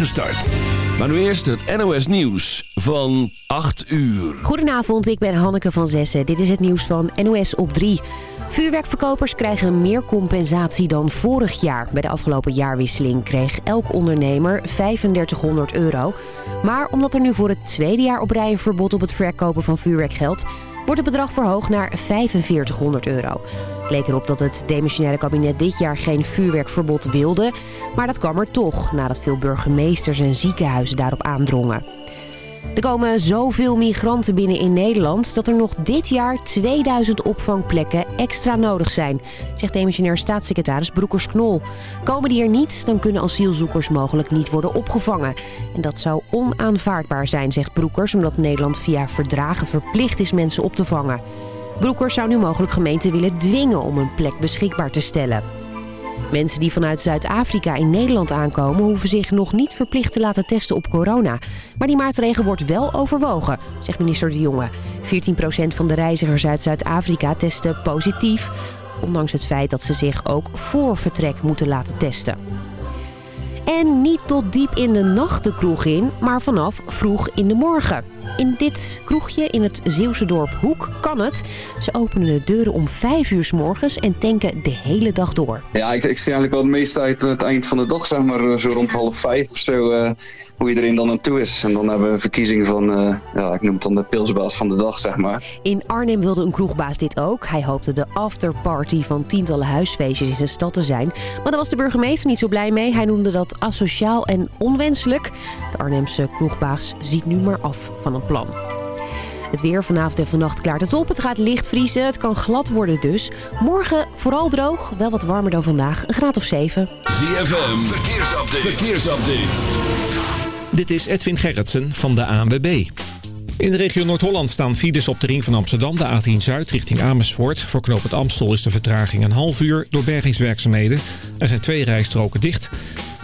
start. Maar nu eerst het NOS Nieuws van 8 uur. Goedenavond, ik ben Hanneke van Zessen. Dit is het nieuws van NOS op 3. Vuurwerkverkopers krijgen meer compensatie dan vorig jaar. Bij de afgelopen jaarwisseling kreeg elk ondernemer 3500 euro. Maar omdat er nu voor het tweede jaar op rij een verbod op het verkopen van vuurwerk geldt... wordt het bedrag verhoogd naar 4500 euro. Het leek erop dat het demissionaire kabinet dit jaar geen vuurwerkverbod wilde... maar dat kwam er toch, nadat veel burgemeesters en ziekenhuizen daarop aandrongen. Er komen zoveel migranten binnen in Nederland dat er nog dit jaar 2000 opvangplekken extra nodig zijn, zegt demissionair staatssecretaris Broekers-Knol. Komen die er niet, dan kunnen asielzoekers mogelijk niet worden opgevangen. En dat zou onaanvaardbaar zijn, zegt Broekers, omdat Nederland via verdragen verplicht is mensen op te vangen. Broekers zou nu mogelijk gemeenten willen dwingen om een plek beschikbaar te stellen. Mensen die vanuit Zuid-Afrika in Nederland aankomen... hoeven zich nog niet verplicht te laten testen op corona. Maar die maatregel wordt wel overwogen, zegt minister De Jonge. 14% van de reizigers uit Zuid-Afrika testen positief... ondanks het feit dat ze zich ook voor vertrek moeten laten testen. En niet tot diep in de nacht de kroeg in, maar vanaf vroeg in de morgen. In dit kroegje in het Zeeuwse dorp Hoek kan het. Ze openen de deuren om 5 uur s morgens en tanken de hele dag door. Ja, ik, ik zie eigenlijk wel het meeste uit het eind van de dag, zeg maar eh, zo rond half vijf of zo, uh, hoe iedereen dan aan toe is. En dan hebben we een verkiezing van, uh, ja, ik noem het dan de pilsbaas van de dag, zeg maar. In Arnhem wilde een kroegbaas dit ook. Hij hoopte de afterparty van tientallen huisfeestjes in zijn stad te zijn. Maar daar was de burgemeester niet zo blij mee. Hij noemde dat asociaal en onwenselijk. De Arnhemse kroegbaas ziet nu maar af van een plan. Het weer vanavond en vannacht klaart het op. Het gaat licht vriezen. Het kan glad worden dus. Morgen vooral droog. Wel wat warmer dan vandaag. Een graad of 7. ZFM. Verkeersupdate. Verkeersupdate. Dit is Edwin Gerritsen van de ANWB. In de regio Noord-Holland staan files op de ring van Amsterdam, de A10 Zuid richting Amersfoort. Voor knoop het Amstel is de vertraging een half uur door bergingswerkzaamheden. Er zijn twee rijstroken dicht.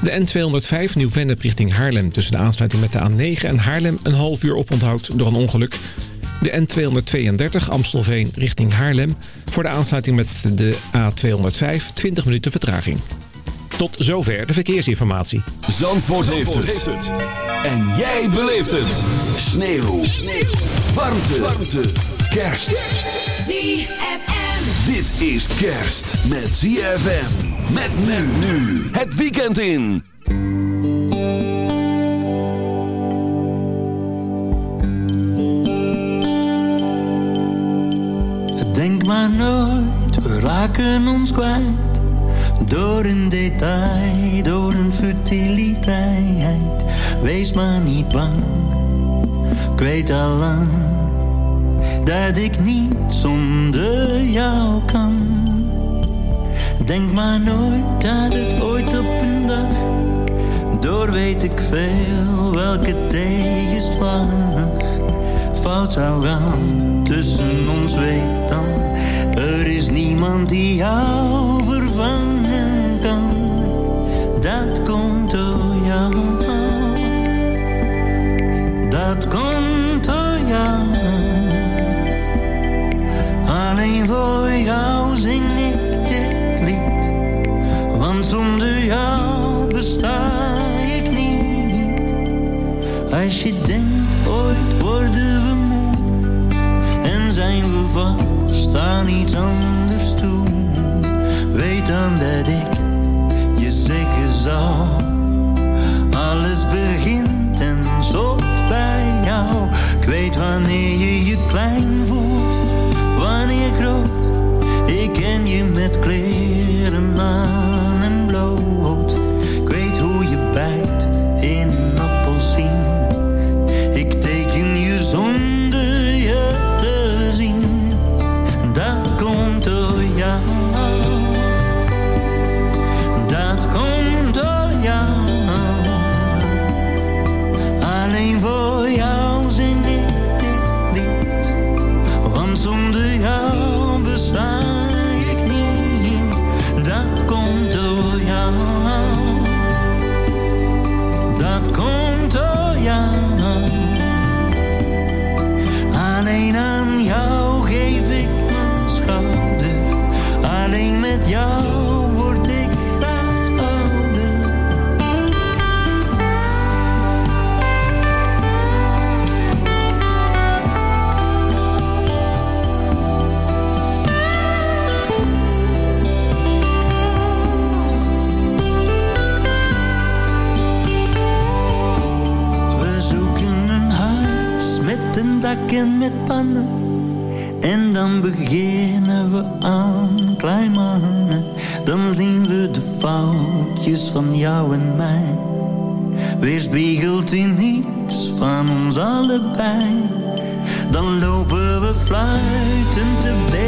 De N205 Nieuw-Vennep richting Haarlem tussen de aansluiting met de A9 en Haarlem een half uur oponthoud door een ongeluk. De N232 Amstelveen richting Haarlem voor de aansluiting met de A205 20 minuten vertraging. Tot zover de verkeersinformatie. Zandvoort, heeft, het. En jij beleeft het. Sneeuw. Sneeuw. Warmte. Warmte. Kerst. ZFM. Dit is kerst met ZFM. Met men nu. Het weekend in. Denk maar nooit, we raken ons kwijt. Door een detail, door een futiliteit. Wees maar niet bang, ik weet al lang. Dat ik niet zonder jou kan. Denk maar nooit dat het ooit op een dag. Door weet ik veel welke tegenslag. Fout zou gaan tussen ons weet dan. Er is niemand die jou vervangen kan. Dat komt door jou. Dat komt door jou. Alleen voor jou zonder jou besta ik niet. Als je denkt ooit worden we moe. En zijn we vast aan iets anders toe. Weet dan dat ik je zeggen zal. Alles begint en stopt bij jou. Ik weet wanneer je je klein voelt. Wanneer groot. Ik ken je met kleren En dan beginnen we aan, klein mannen. Dan zien we de foutjes van jou en mij. Weerspiegelt in iets van ons allebei. Dan lopen we fluitend te bed.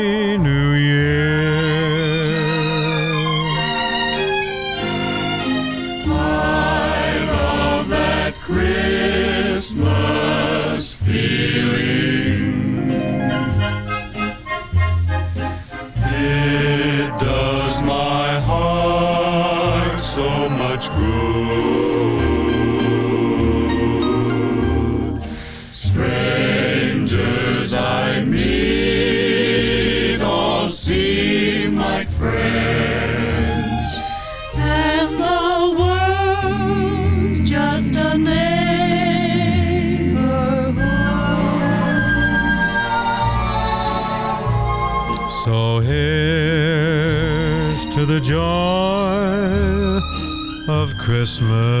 Christmas.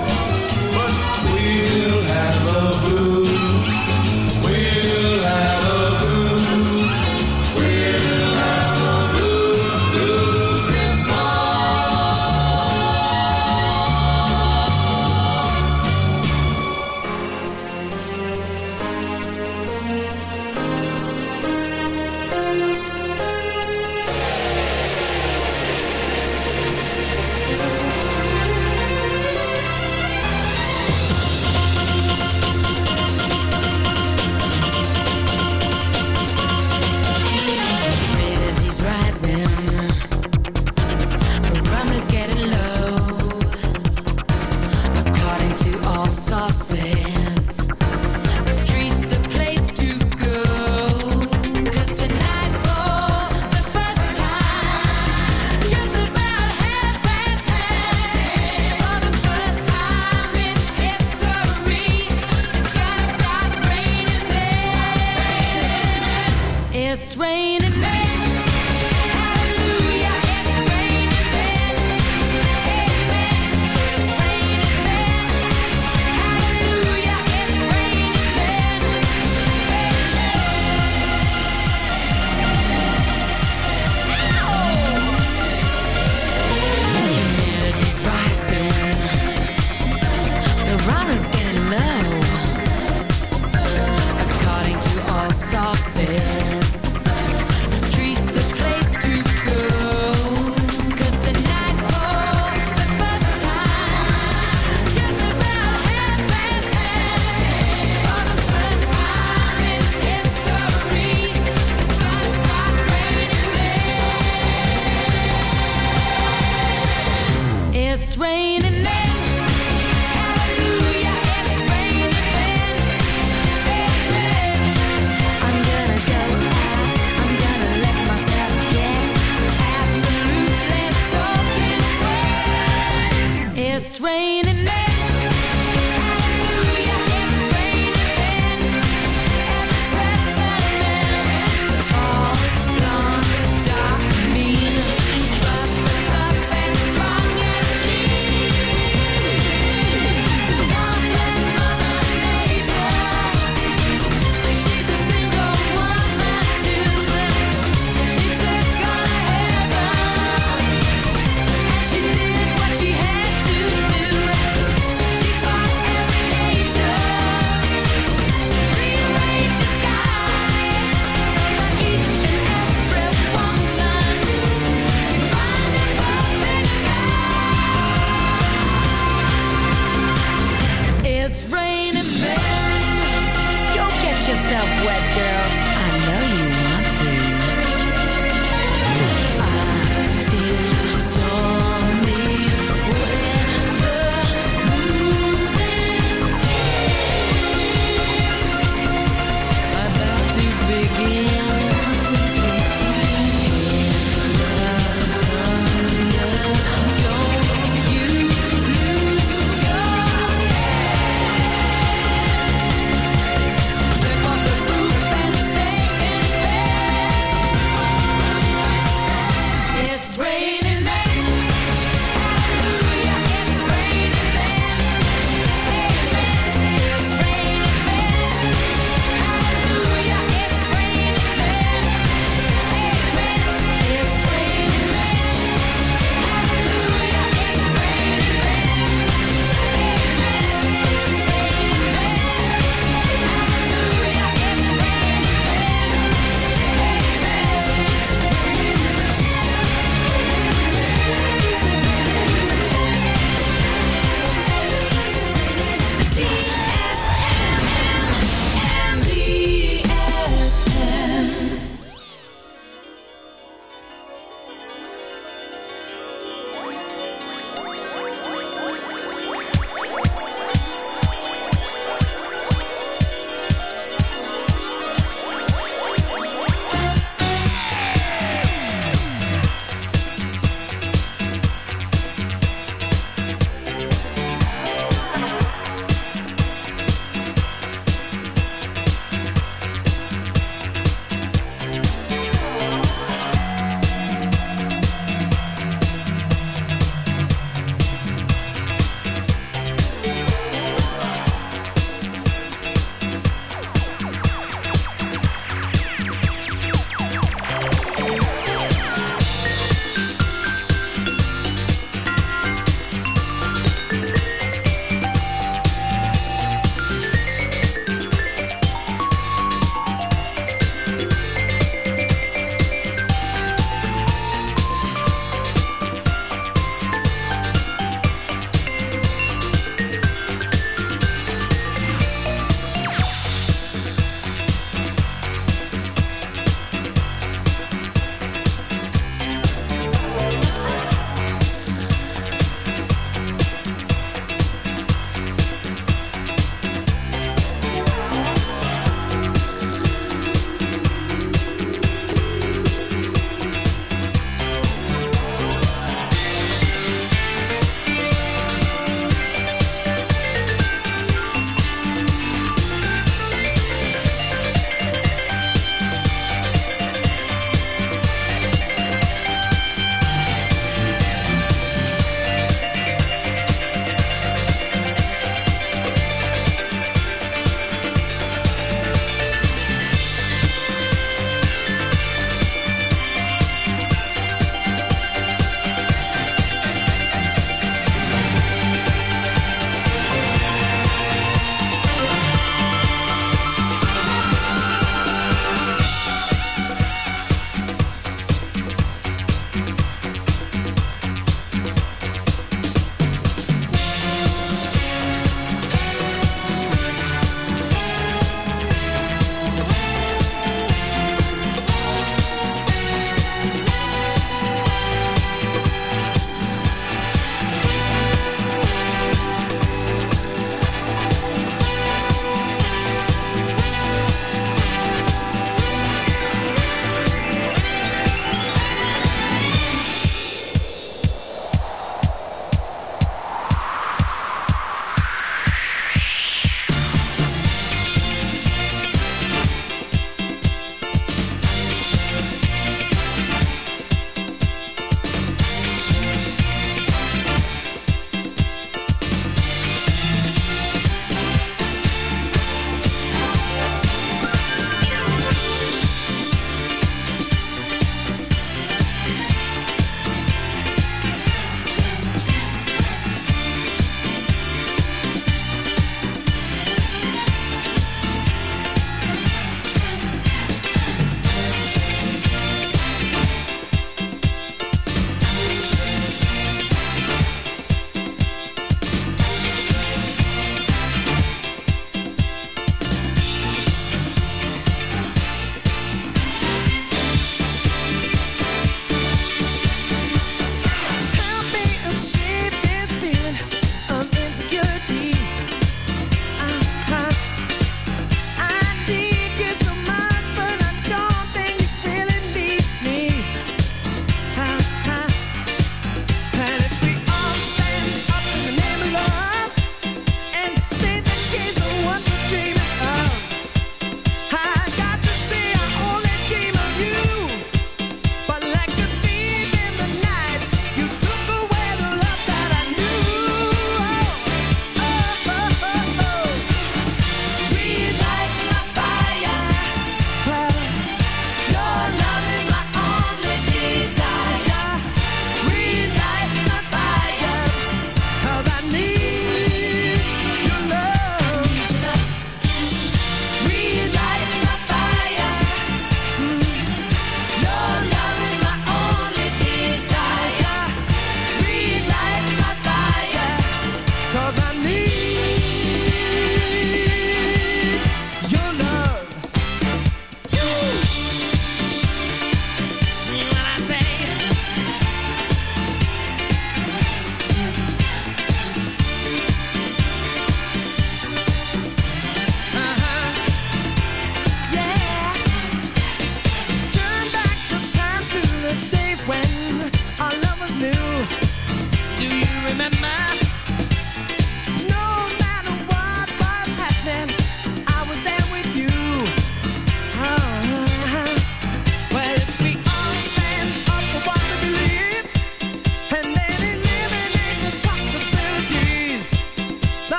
be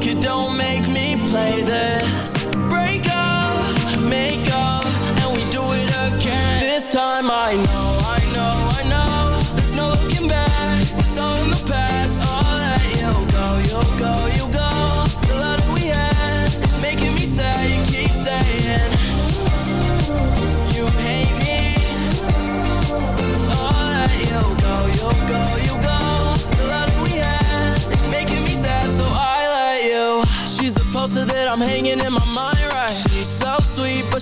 fuck it, don't make me play this.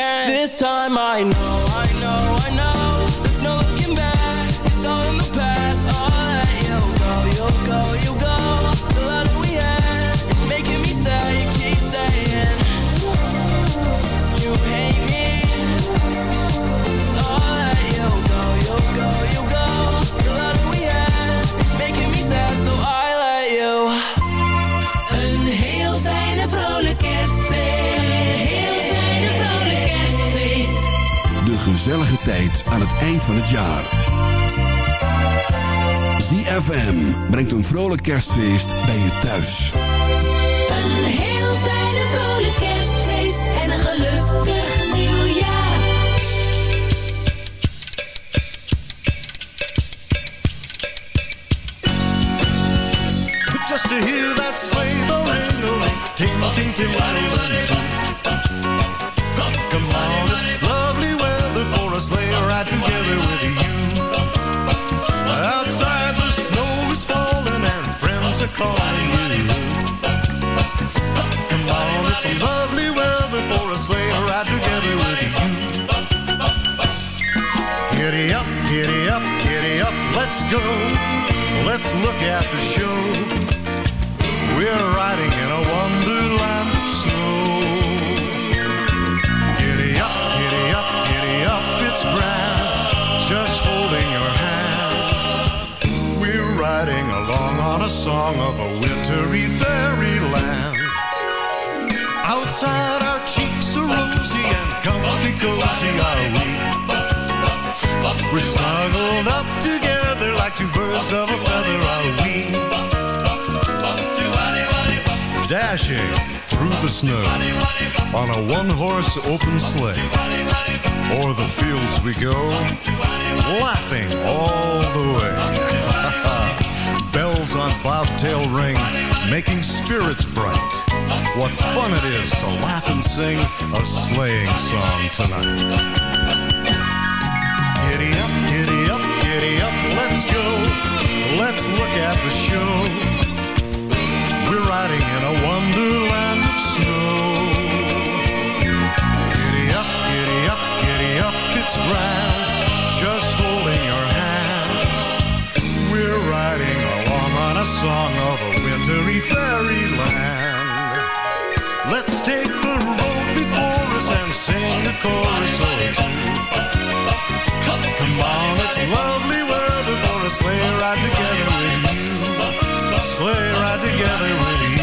This time I know, gezellige tijd aan het eind van het jaar. ZFM brengt een vrolijk kerstfeest bij je thuis. Een heel fijne vrolijk kerstfeest. En een gelukkig nieuwjaar. Just to hear that sleigh ting ting ting, a lovely weather for a sleigh ride together with you. Giddy up, giddy up, giddy up, let's go. Let's look at the show. We're riding in a wonderland of snow. Giddy up, giddy up, giddy up, it's grand. Just holding your hand. We're riding along on a song of a wintry Outside our cheeks are rosy and comfy cozy are we. We're snuggled up together like two birds of a feather are we. Dashing through the snow on a one-horse open sleigh. O'er the fields we go, laughing all the way. Bells on bobtail ring, making spirits bright. What fun it is to laugh and sing a sleighing song tonight. Giddy up, giddy up, giddy up, let's go. Let's look at the show. We're riding in a wonderland of snow. Giddy up, giddy up, giddy up, it's grand. Just holding your hand. We're riding along on a song of a wintry fairyland. Sing a chorus or two. Come on, it's lovely weather for a sleigh ride together with you. Sleigh ride together with you.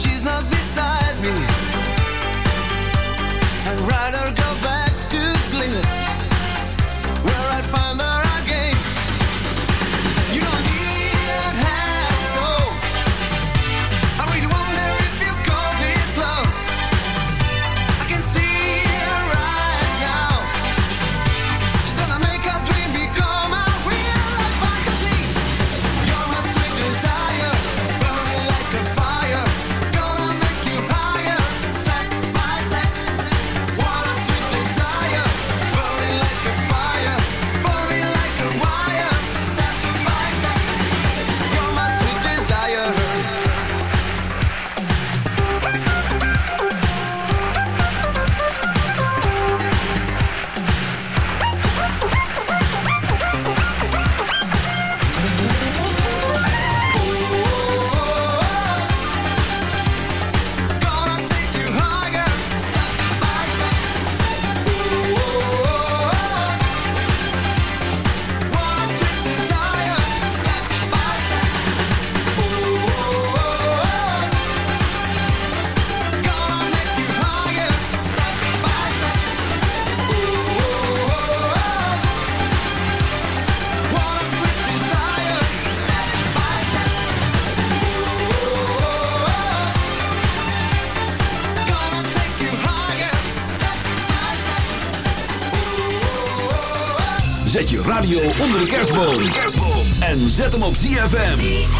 she's not beside me. I'd rather go back. Zet hem op ZFM.